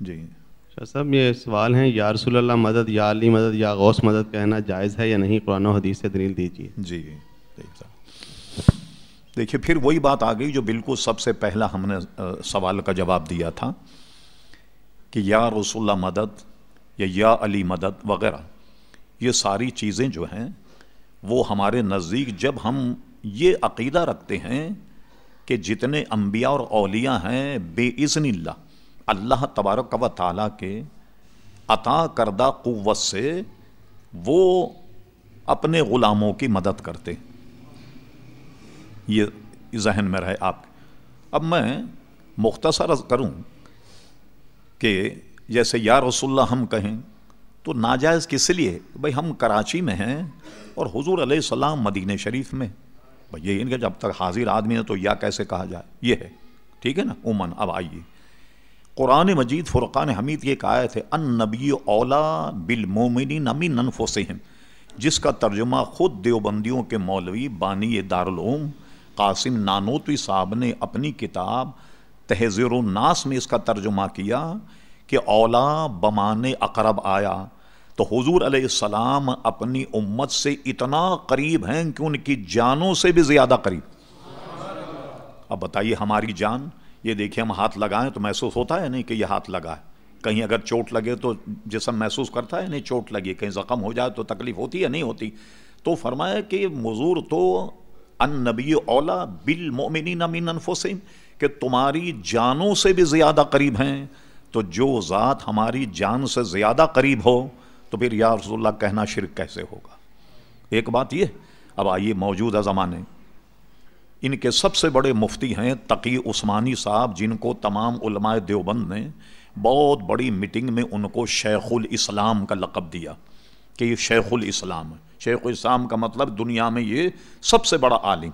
جی۔ شاہ صاحب یہ سوال ہیں یا رسول اللہ مدد یا علی مدد یا غوث مدد کہنا جائز ہے یا نہیں؟ قرآن و حدیث سے دلیل دیجیے جی دیکھیے پھر وہی بات آ گئی جو بالکل سب سے پہلا ہم نے سوال کا جواب دیا تھا کہ یا رسول اللہ مدد یا یا علی مدد وغیرہ یہ ساری چیزیں جو ہیں وہ ہمارے نزدیک جب ہم یہ عقیدہ رکھتے ہیں کہ جتنے انبیاء اور اولیاء ہیں بے عزن اللہ اللہ تبارک و تعالیٰ کے عطا کردہ قوت سے وہ اپنے غلاموں کی مدد کرتے یہ ذہن میں رہے آپ۔ اب میں مختصر کروں کہ جیسے یا رسول اللہ ہم کہیں تو ناجائز کس لیے؟ بھائی ہم کراچی میں ہیں اور حضور علیہ السلام مدینہ شریف میں۔ بھائی یہ ان کے جب تک حاضر آدمی ہے تو یا کیسے کہا جائے؟ یہ ہے۔ ٹھیک ہے نا؟ عمن اب آئیے۔ قرآن مجید فرقان حمید یہ ایک آیت ہے ان نبی اولا بالمومنین من انفسہم۔ جس کا ترجمہ خود دیوبندیوں کے مولوی بانی دارالعلوم قاسم نانوتوی صاحب نے اپنی کتاب تہذیر الناس میں اس کا ترجمہ کیا کہ اولا بمان اقرب آیا۔ تو حضور علیہ السلام اپنی امت سے اتنا قریب ہیں کہ ان کی جانوں سے بھی زیادہ قریب۔ اب بتائیے ہماری جان یہ دیکھیں ہم ہاتھ لگائیں تو محسوس ہوتا ہے نہیں کہ یہ ہاتھ لگا ہے؟ کہیں اگر چوٹ لگے تو جسم محسوس کرتا ہے نہیں چوٹ لگی؟ کہیں زخم ہو جائے تو تکلیف ہوتی ہے نہیں ہوتی؟ تو فرمایا کہ مزور تو ان نبی اولا بالمؤمنین من انفسہم کہ تمہاری جانوں سے بھی زیادہ قریب ہیں، تو جو ذات ہماری جان سے زیادہ قریب ہو، تو پھر یا رسول اللہ کہنا شرک کیسے ہوگا؟ ایک بات یہ اب آئیے موجودہ زمانے ان کے سب سے بڑے مفتی ہیں تقی عثمانی صاحب، جن کو تمام علماء دیوبند نے بہت بڑی میٹنگ میں ان کو شیخ الاسلام کا لقب دیا کہ یہ شیخ الاسلام ہے۔ شیخ الاسلام کا مطلب دنیا میں یہ سب سے بڑا عالم۔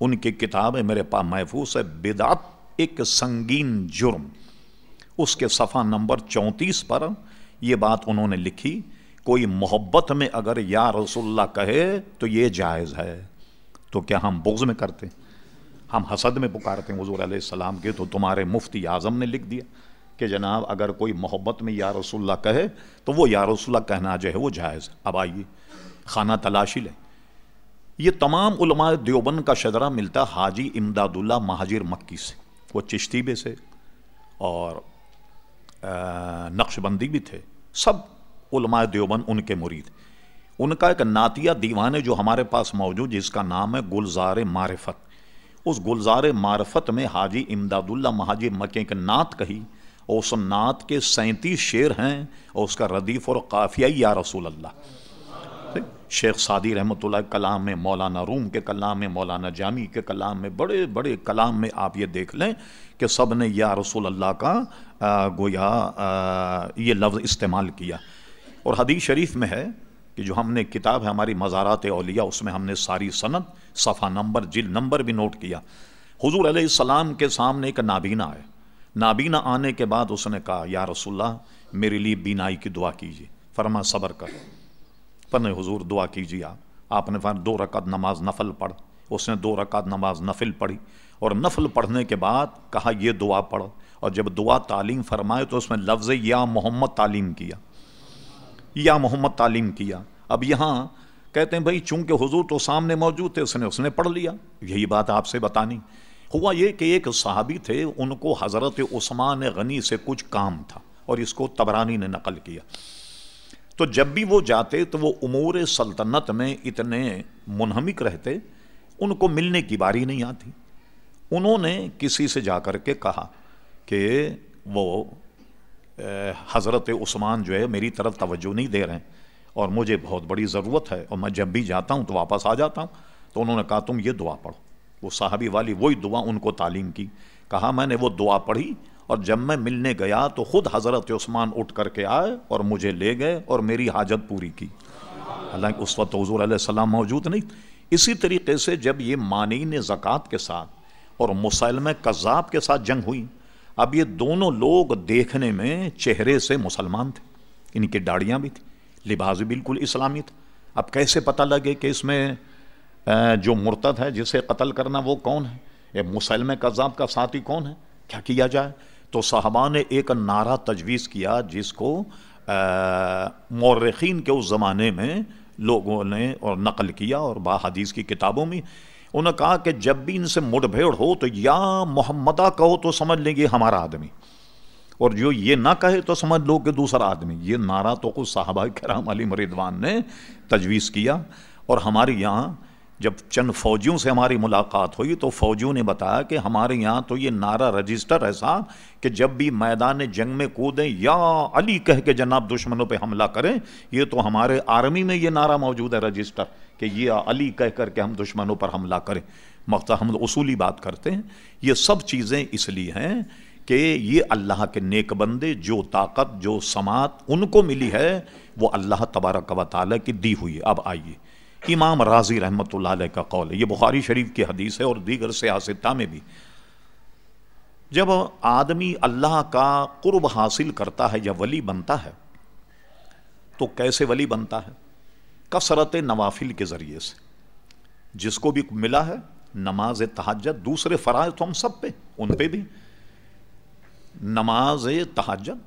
ان کی کتاب ہے میرے پاس محفوظ ہے، بدعت ایک سنگین جرم۔ اس کے صفحہ نمبر چونتیس پر یہ بات انہوں نے لکھی، کوئی محبت میں اگر یا رسول اللہ کہے تو یہ جائز ہے۔ تو کیا ہم بغض میں کرتے؟ ہم حسد میں پکارتے ہیں، حضور علیہ السلام کے، تو تمہارے مفتی اعظم نے لکھ دیا کہ جناب، اگر کوئی محبت میں یا رسول اللہ کہے، تو وہ یا رسول اللہ کہنا جو ہے وہ جائز اب آئیے، خانہ تلاشی لے یہ تمام علماء دیوبند کا شجرہ ملتا حاجی امداد اللہ مہاجر مکی سے۔ وہ چشتیبے سے اور نقش بندی بھی تھے۔ سب علماء دیوبند ان کے مرید۔ ان کا ایک ناتیہ دیوان جو ہمارے پاس موجود، جس کا نام ہے گلزار معرفت۔ اس گلزار معرفت میں حاجی امداد اللہ مہاجی مکے کے نعت کہی اور اس نعت کے سینتیس شعر ہیں اور اس کا ردیف اور قافیہ یا رسول اللہ. شیخ سعدی رحمۃ اللہ کلام میں مولانا روم کے کلام میں مولانا جامی کے کلام میں بڑے بڑے کلام میں آپ یہ دیکھ لیں کہ سب نے یا رسول اللہ کا گویا یہ لفظ استعمال کیا۔ اور حدیث شریف میں ہے کہ جو ہم نے کتاب ہے ہماری مزارات اولیاء، اس میں ہم نے ساری سند، صفحہ نمبر جل نمبر بھی نوٹ کیا۔ حضور علیہ السلام کے سامنے ایک نابینا آئے۔ نابینا آنے کے بعد اس نے کہا، یا رسول اللہ، میرے لیے بینائی کی دعا کیجیے۔ فرما، صبر کر۔ پن حضور، دعا کیجیے آپ۔ آپ نے فرما دو رکعت نماز نفل پڑھ۔ اس نے دو رکعت نماز نفل پڑھی۔ اور نفل پڑھنے کے بعد کہا، یہ دعا پڑھ اور جب دعا تعلیم فرمائے تو اس میں لفظ یا محمد تعلیم کیا۔ یا محمد تعلیم کیا۔ اب یہاں کہتے ہیں بھائی چونکہ حضور تو سامنے موجود تھے، اس نے اس نے پڑھ لیا۔ یہی بات آپ سے بتانی۔ ہوا یہ کہ ایک صحابی تھے، ان کو حضرت عثمان غنی سے کچھ کام تھا اور اس کو تبرانی نے نقل کیا۔ تو جب بھی وہ جاتے تو وہ امور سلطنت میں اتنے منہمک رہتے، ان کو ملنے کی باری نہیں آتی۔ انہوں نے کسی سے جا کر کے کہا کہ وہ حضرت عثمان جو ہے، میری طرف توجہ نہیں دے رہے ہیں اور مجھے بہت بڑی ضرورت ہے اور میں جب بھی جاتا ہوں تو واپس آ جاتا ہوں۔ تو انہوں نے کہا، تم یہ دعا پڑھو۔ وہ صحابی والی وہی دعا ان کو تعلیم کی۔ کہا، میں نے وہ دعا پڑھی اور جب میں ملنے گیا تو خود حضرت عثمان اٹھ کر کے آئے اور مجھے لے گئے اور میری حاجت پوری کی۔ حالانکہ اس وقت حضور علیہ السلام موجود نہیں اسی طریقے سے جب یہ مانین زکوٰۃ کے ساتھ اور مسلم کذاب کے ساتھ جنگ ہوئی اب یہ دونوں لوگ دیکھنے میں چہرے سے مسلمان تھے۔ ان کی داڑیاں بھی تھیں۔ لباس بھی بالکل اسلامی تھا۔ اب کیسے پتہ لگے کہ اس میں جو مرتد ہے، جسے قتل کرنا وہ کون ہے؟ یہ مسلم کذاب کا ساتھی کون ہے؟ کیا کیا جائے؟ تو صحابہ نے ایک نعرہ تجویز کیا جس کو مورخین کے اس زمانے میں لوگوں نے اور نقل کیا اور با حدیث کی کتابوں میں انہوں نے کہا کہ جب بھی ان سے مڑ بھیڑ ہو تو یا محمدہ کہو تو سمجھ لیں گے ہمارا آدمی۔ اور جو یہ نہ کہے تو سمجھ لو کہ دوسرا آدمی۔ یہ نعرہ تو کچھ صحابہ کرام علی مریدوان نے تجویز کیا اور ہمارے یہاں جب چند فوجیوں سے ہماری ملاقات ہوئی تو فوجیوں نے بتایا کہ ہمارے یہاں تو یہ نعرہ رجسٹر ایسا کہ جب بھی میدان جنگ میں کودیں یا علی کہہ کے جناب دشمنوں پہ حملہ کریں، یہ تو ہمارے آرمی میں یہ نعرہ موجود ہے رجسٹر کہ یہ علی کہہ کر کے ہم دشمنوں پر حملہ کریں۔ مقصد ہم اصولی بات کرتے ہیں، یہ سب چیزیں اس لیے ہیں کہ یہ اللہ کے نیک بندے جو طاقت، جو سماعت ان کو ملی ہے، وہ اللہ تبارک و تعالیٰ کی دی ہوئی اب آئیے۔ امام راضی رحمۃ اللہ علیہ کا قول ہے۔ یہ بخاری شریف کی حدیث ہے اور دیگر سیاستہ میں بھی۔ جب آدمی اللہ کا قرب حاصل کرتا ہے یا ولی بنتا ہے، تو کیسے ولی بنتا ہے؟ کثرت نوافل کے ذریعے سے۔ جس کو بھی ملا ہے، نماز تحجد دوسرے فرائض تو ہم سب پہ، ان پہ بھی۔ نماز تحجد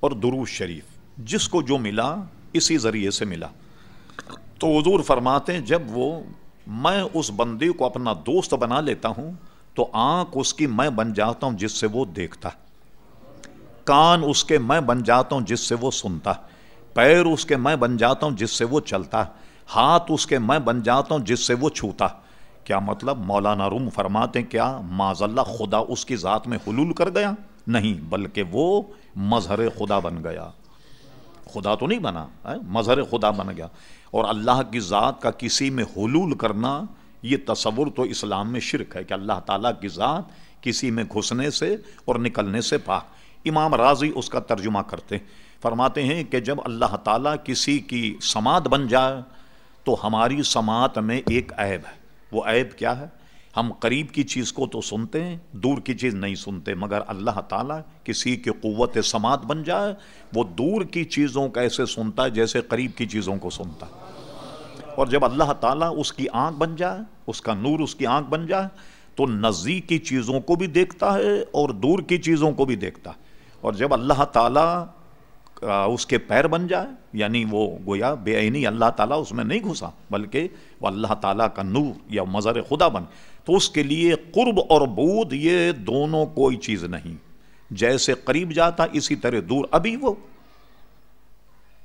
اور دروش شریف، جس کو جو ملا، اسی ذریعے سے ملا۔ تو حضور فرماتے ہیں، جب وہ میں اس بندے کو اپنا دوست بنا لیتا ہوں، تو آنکھ اس کی میں بن جاتا ہوں جس سے وہ دیکھتا، کان اس کے میں بن جاتا ہوں جس سے وہ سنتا، پیر اس کے میں بن جاتا ہوں جس سے وہ چلتا، ہاتھ اس کے میں بن جاتا ہوں جس سے وہ چھوتا۔ کیا مطلب؟ مولانا روم فرماتے کیا معذ اللہ خدا اس کی ذات میں حلول کر گیا؟ نہیں، بلکہ وہ مظہر خدا بن گیا۔ خدا تو نہیں بنا مظہر خدا بن گیا۔ اور اللہ کی ذات کا کسی میں حلول کرنا، یہ تصور تو اسلام میں شرک ہے کہ اللہ تعالیٰ کی ذات کسی میں گھسنے سے اور نکلنے سے پاک۔ امام راضی اس کا ترجمہ کرتے ہیں۔ فرماتے ہیں کہ جب اللہ تعالیٰ کسی کی سماعت بن جائے تو ہماری سماعت میں ایک عیب ہے۔ وہ عیب کیا ہے؟ ہم قریب کی چیز کو تو سنتے ہیں، دور کی چیز نہیں سنتے، مگر اللہ تعالیٰ کسی کی قوت سماعت بن جائے، وہ دور کی چیزوں کا ایسے سنتا ہے جیسے قریب کی چیزوں کو سنتا ہے۔ اور جب اللہ تعالیٰ اس کی آنکھ بن جائے، اس کا نور اس کی آنکھ بن جائے، تو نزدیک کی چیزوں کو بھی دیکھتا ہے اور دور کی چیزوں کو بھی دیکھتا ہے۔ اور جب اللہ تعالیٰ اس کے پیر بن جائے یعنی وہ گویا بے عینی اللہ تعالیٰ اس میں نہیں گھسا، بلکہ وہ اللہ تعالیٰ کا نور یا مظر خدا بن۔ تو اس کے لیے قرب اور بود یہ دونوں کوئی چیز نہیں۔ جیسے قریب جاتا، اسی طرح دور ابھی وہ۔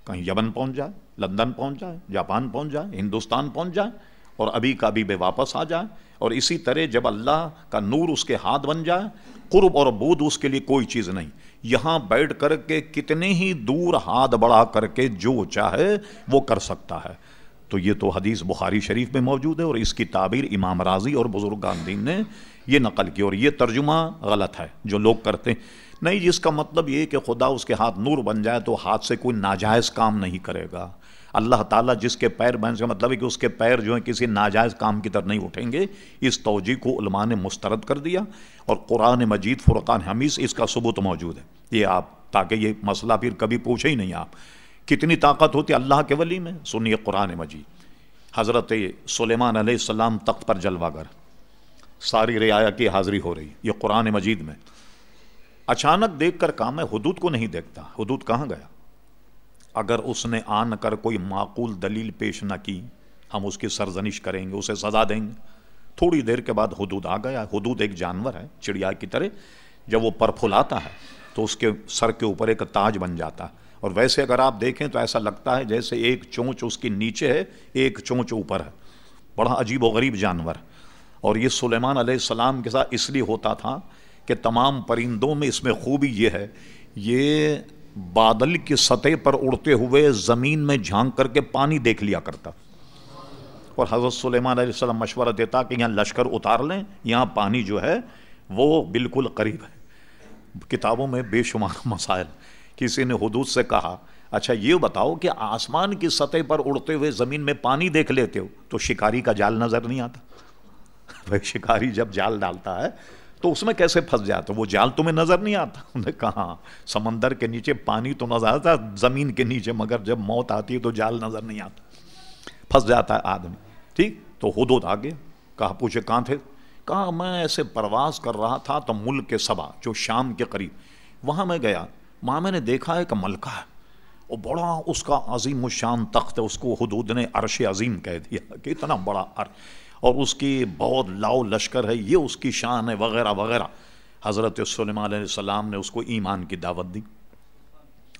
کہیں یمن پہنچ جائے، لندن پہنچ جائے، جاپان پہنچ جائے، ہندوستان پہنچ جائے، اور ابھی کا ابھی بے واپس آ جائے۔ اور اسی طرح جب اللہ کا نور اس کے ہاتھ بن جائے، قرب اور بود اس کے لیے کوئی چیز نہیں۔ یہاں بیٹھ کر کے کتنے ہی دور ہاتھ بڑھا کر کے جو چاہے وہ کر سکتا ہے۔ تو یہ تو حدیث بخاری شریف میں موجود ہے اور اس کی تعبیر امام راضی اور بزرگ دین نے یہ نقل کی اور یہ ترجمہ غلط ہے جو لوگ کرتے ہیں۔ نہیں جی، جس کا مطلب یہ کہ خدا اس کے ہاتھ نور بن جائے تو ہاتھ سے کوئی ناجائز کام نہیں کرے گا۔ اللہ تعالیٰ جس کے پیر بن کا مطلب ہے کہ اس کے پیر جو ہیں کسی ناجائز کام کی طرف نہیں اٹھیں گے۔ اس توجہ کو علماء نے مسترد کر دیا اور قرآن مجید فرقان حمیز اس کا ثبوت موجود ہے۔ یہ آپ تاکہ یہ مسئلہ پھر کبھی پوچھے ہی نہیں آپ۔ کتنی طاقت ہوتی اللہ کے ولی میں؟ سنیے قرآن مجید۔ حضرت سلیمان علیہ السلام تخت پر جلوہ گر ساری رعایا کی حاضری ہو رہی۔ یہ قرآن مجید میں۔ اچانک دیکھ کر کام ہے، حدود کو نہیں دیکھتا۔ حدود کہاں گیا؟ اگر اس نے آن کر کوئی معقول دلیل پیش نہ کی، ہم اس کی سرزنش کریں گے، اسے سزا دیں گے۔ تھوڑی دیر کے بعد حدود آ گیا۔ حدود ایک جانور ہے، چڑیا کی طرح، جب وہ پر پھلاتا ہے۔ تو اس کے سر کے اوپر ایک تاج بن جاتا۔ ہے اور ویسے اگر آپ دیکھیں تو ایسا لگتا ہے جیسے ایک چونچ اس کی نیچے ہے، ایک چونچ اوپر ہے۔ بڑا عجیب و غریب جانور۔ اور یہ سلیمان علیہ السلام کے ساتھ اس لیے ہوتا تھا کہ تمام پرندوں میں اس میں خوبی یہ ہے، یہ بادل کی سطح پر اڑتے ہوئے زمین میں جھانک کر کے پانی دیکھ لیا کرتا۔ اور حضرت سلیمان علیہ السلام مشورہ دیتا کہ یہاں لشکر اتار لیں، یہاں پانی جو ہے وہ بالکل قریب ہے۔ کتابوں میں بے شمار مسائل۔ کسی نے حدود سے کہا اچھا یہ بتاؤ کہ آسمان کی سطح پر اڑتے ہوئے زمین میں پانی دیکھ لیتے ہو، تو شکاری کا جال نظر نہیں آتا۔ بھائی، شکاری جب جال ڈالتا ہے، تو اس میں کیسے پھنس جاتا وہ جال تمہیں نظر نہیں آتا۔ انہوں نے کہا ہاں، سمندر کے نیچے پانی تو نظر آتا، زمین کے نیچے، مگر جب موت آتی ہے تو جال نظر نہیں آتا۔ پھنس جاتا ہے آدمی۔ ٹھیک؟ تو حدود آگے، کہا، پوچھے، کہاں تھے؟ کہا میں ایسے پرواز کر رہا تھا تو ملک کے سبا جو شام کے قریب۔ وہاں میں گیا، وہاں میں نے دیکھا ایک ملکہ ہے۔ وہ بڑا، اس کا عظیم الشان تخت ہے، اس کو حدود نے عرش عظیم کہہ دیا۔ کہ اتنا بڑا عرش۔ اور اس کی بہت لاؤ لشکر ہے، یہ اس کی شان ہے، وغیرہ وغیرہ۔ حضرت سلیمان علیہ السلام نے اس کو ایمان کی دعوت دی۔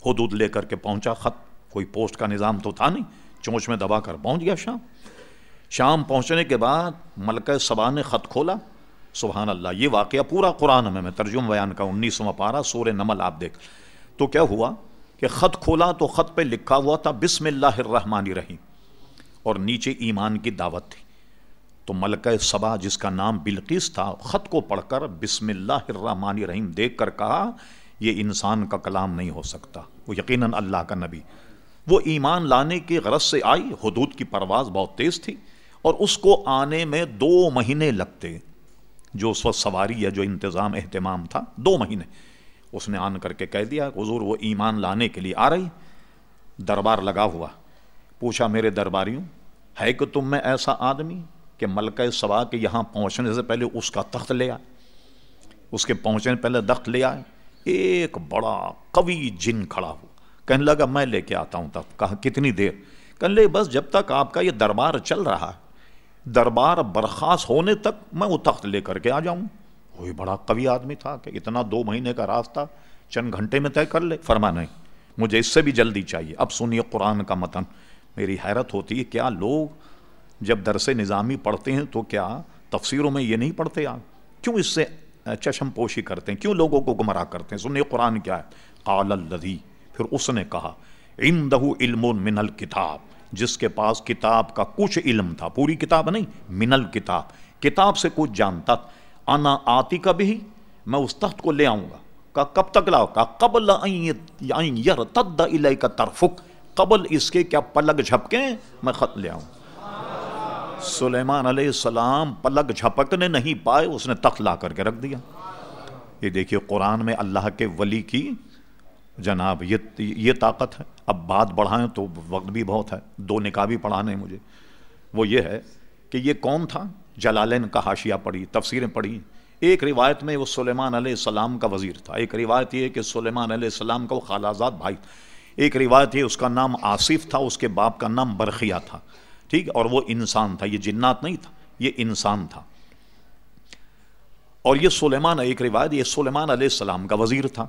حدود لے کر کے پہنچا، خط، کوئی پوسٹ کا نظام تو تھا نہیں، چونچ میں دبا کر پہنچ گیا شام۔ شام پہنچنے کے بعد ملکہ سبا نے خط کھولا، سبحان اللہ، یہ واقعہ پورا قرآن میں میں ترجم بیان کا، انیسواں پارا سور نمل، آپ دیکھ۔ تو کیا ہوا کہ خط کھولا تو خط پہ لکھا ہوا تھا، بسم اللہ الرحمن الرحیم، اور نیچے ایمان کی دعوت تھی۔ تو ملکہ سبا جس کا نام بلقیس تھا، خط کو پڑھ کر بسم اللہ الرحمن الرحیم دیکھ کر کہا، یہ انسان کا کلام نہیں ہو سکتا، وہ یقیناً اللہ کا نبی۔ وہ ایمان لانے کی غرض سے آئی، حدود کی پرواز بہت تیز تھی۔ اور اس کو آنے میں دو مہینے لگتے۔ جو اس وقت سواری یا جو انتظام اہتمام تھا، دو مہینے۔ اس نے آن کر کے کہہ دیا، حضور، وہ ایمان لانے کے لیے آ رہی۔ دربار لگا ہوا۔ پوچھا، میرے درباریوں، ہے کہ تم میں ایسا آدمی کہ ملکہ سوا کے یہاں پہنچنے سے پہلے اس کا تخت لے آئے؟ اس کے پہنچنے پہلے دخت لے آئے۔ ایک بڑا قوی جن کھڑا ہو کہنے لگا، میں لے کے آتا ہوں تب۔ کہا، کتنی دیر؟ کہنے لے بس جب تک آپ کا یہ دربار چل رہا ہے دربار برخاست ہونے تک میں وہ تخت لے کر کے آ جاؤں۔ وہی بڑا قوی آدمی تھا کہ اتنا دو مہینے کا راستہ چند گھنٹے میں طے کر لے۔ فرما نہیں، مجھے اس سے بھی جلدی چاہیے۔ اب سنیے قرآن کا متن۔ میری حیرت ہوتی ہے، کیا لوگ جب درس نظامی پڑھتے ہیں تو کیا تفسیروں میں یہ نہیں پڑھتے آپ؟ کیوں اس سے چشم پوشی کرتے ہیں؟ کیوں لوگوں کو گمراہ کرتے ہیں؟ سنیے قرآن کیا ہے۔ قال الذی، پھر اس نے کہا عندہ علم من الکتاب۔ جس کے پاس کتاب کا کچھ علم تھا، پوری کتاب نہیں من الکتاب کتاب سے کچھ جانتا انا آتی کا بھی، میں اس تخت کو لے آؤں گا۔ کہا کب تک لاؤ؟ کہا قبل یرتد الیک ترفک قبل اس کے کیا پلک جھپکے میں خط لے آؤں۔ سلیمان علیہ السلام پلک جھپکنے نہیں پائے، اس نے تخت لا کر کے رکھ دیا۔ یہ دیکھیے، قرآن میں اللہ کے ولی کی جناب، یہ یہ طاقت ہے۔ اب بات بڑھائیں تو وقت بھی بہت ہے۔ دو نکاح بھی پڑھانے مجھے۔ وہ یہ ہے کہ یہ کون تھا؟ جلالین کا حاشیہ پڑھی، تفسیریں پڑھی۔ ایک روایت میں وہ سلیمان علیہ السلام کا وزیر تھا۔ ایک روایت یہ کہ سلیمان علیہ السلام کا وہ خالازاد بھائی ایک روایت یہ اس کا نام آصف تھا، اس کے باپ کا نام برخیہ تھا۔ ٹھیک؟ اور وہ انسان تھا، یہ جنات نہیں تھا، یہ انسان تھا۔ اور یہ سلیمان، ایک روایت یہ سلیمان علیہ السلام کا وزیر تھا۔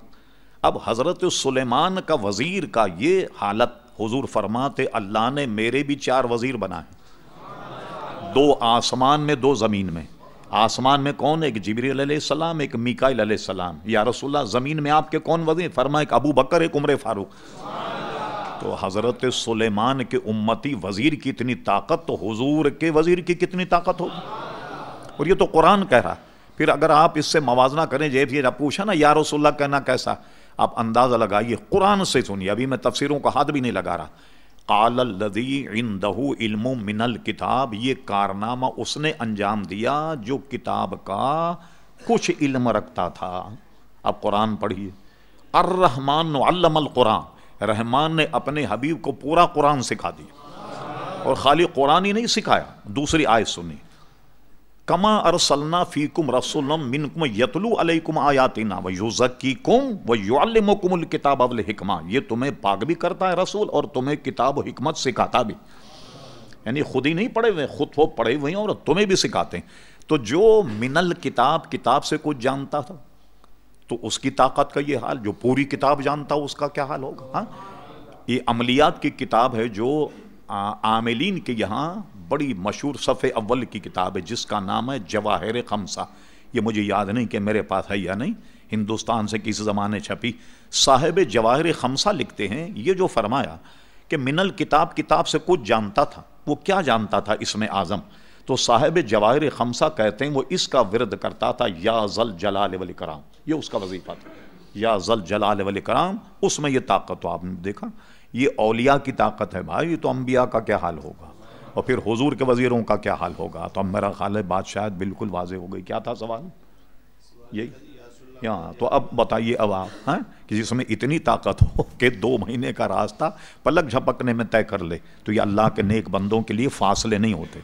اب حضرت سلیمان کا وزیر کا یہ حالت حضور فرماتے اللہ نے میرے بھی چار وزیر بنائے دو آسمان میں، دو زمین میں۔ آسمان میں کون؟ ایک جبری علیہ السلام، ایک میکائل علیہ السلام۔ یا رسول اللہ، زمین میں آپ کے کون وزیر؟ فرما ایک ابو بکر ایک عمر فاروق۔ تو حضرت سلیمان کے امتی وزیر کی اتنی طاقت تو حضور کے وزیر کی کتنی طاقت ہوگی؟ اور یہ تو قرآن کہہ رہا پھر اگر آپ اس سے موازنہ کریں جے پھر پوچھا نا، یا رسول اللہ کہنا کیسا؟ آپ اندازہ لگائیے، قرآن سے سنیے، ابھی میں تفسیروں کا ہاتھ بھی نہیں لگا رہا۔ قال الذی عندہ علم من الکتاب، یہ کارنامہ اس نے انجام دیا جو کتاب کا کچھ علم رکھتا تھا۔ اب قرآن پڑھیے۔ الرحمن علم القرآن، رحمان نے اپنے حبیب کو پورا قرآن سکھا دیا۔ اور خالی قرآن ہی نہیں سکھایا، دوسری آیت سنی کما ارسلنا فیکم رسول منکم یتلو علیکم آیاتنا ویزکیکم ویعلمکم الکتاب والحکمہ یہ تمہیں پاک بھی کرتا ہے رسول اور تمہیں کتاب و حکمت سکھاتا بھی۔ یعنی خود ہی نہیں پڑھے ہوئے، خود وہ پڑھے ہوئے ہیں اور تمہیں بھی سکھاتے ہیں۔ تو جو من الکتاب کتاب سے کچھ جانتا تھا، تو اس کی طاقت کا یہ حال، جو پوری کتاب جانتا اس کا کیا حال ہوگا؟ ہاں؟ یہ عملیات کی کتاب ہے جو عاملین کے یہاں بڑی مشہور صفحے اول کی کتاب ہے، جس کا نام ہے جواہر خمسہ۔ یہ مجھے یاد نہیں کہ میرے پاس ہے یا نہیں۔ ہندوستان سے کسی زمانے چھپی صاحب جواہر خمسہ لکھتے ہیں، یہ جو فرمایا کہ من الکتاب کتاب سے کچھ جانتا تھا، وہ کیا جانتا تھا اس میں اعظم؟ تو صاحب جواہر خمسہ کہتے ہیں، وہ اس کا ورد کرتا تھا، یا ذل جلال ولی کرام یہ اس کا وظیفہ تھا۔ یا ذل جلال ولی کرام اس میں یہ طاقت تو آپ نے دیکھا۔ یہ اولیاء کی طاقت ہے بھائی تو انبیاء کا کیا حال ہوگا؟ اور پھر حضور کے وزیروں کا کیا حال ہوگا؟ تو اب میرا خیال ہے بات شاید بالکل واضح ہو گئی۔ کیا تھا سوال؟ یہی۔ ہاں تو اب بتائیے، اب آپ ہاں کہ جس میں اتنی طاقت ہو کہ دو مہینے کا راستہ پلک جھپکنے میں طے کر لے۔ تو یہ اللہ کے نیک بندوں کے لیے فاصلے نہیں ہوتے۔